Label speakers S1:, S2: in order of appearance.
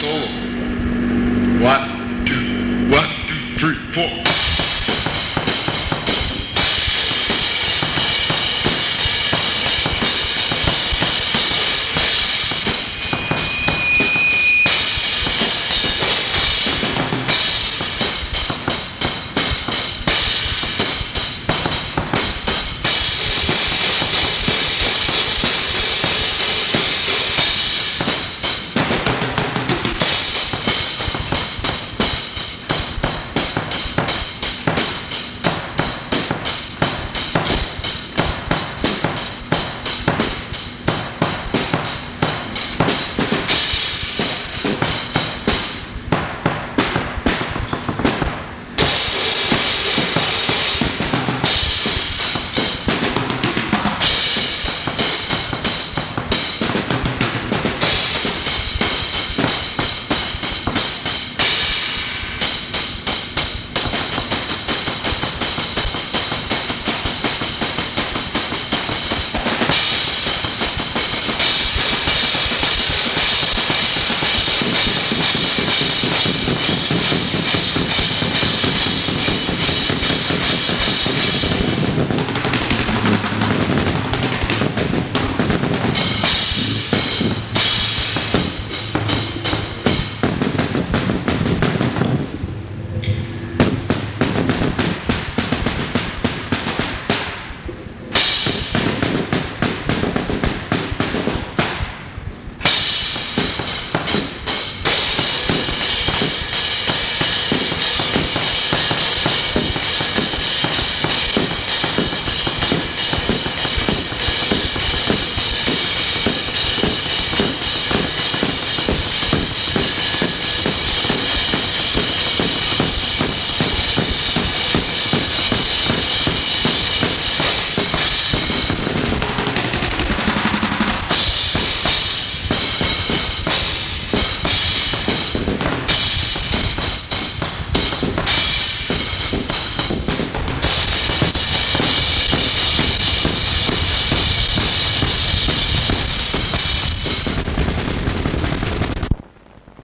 S1: solo. One, two, one, two, three, four.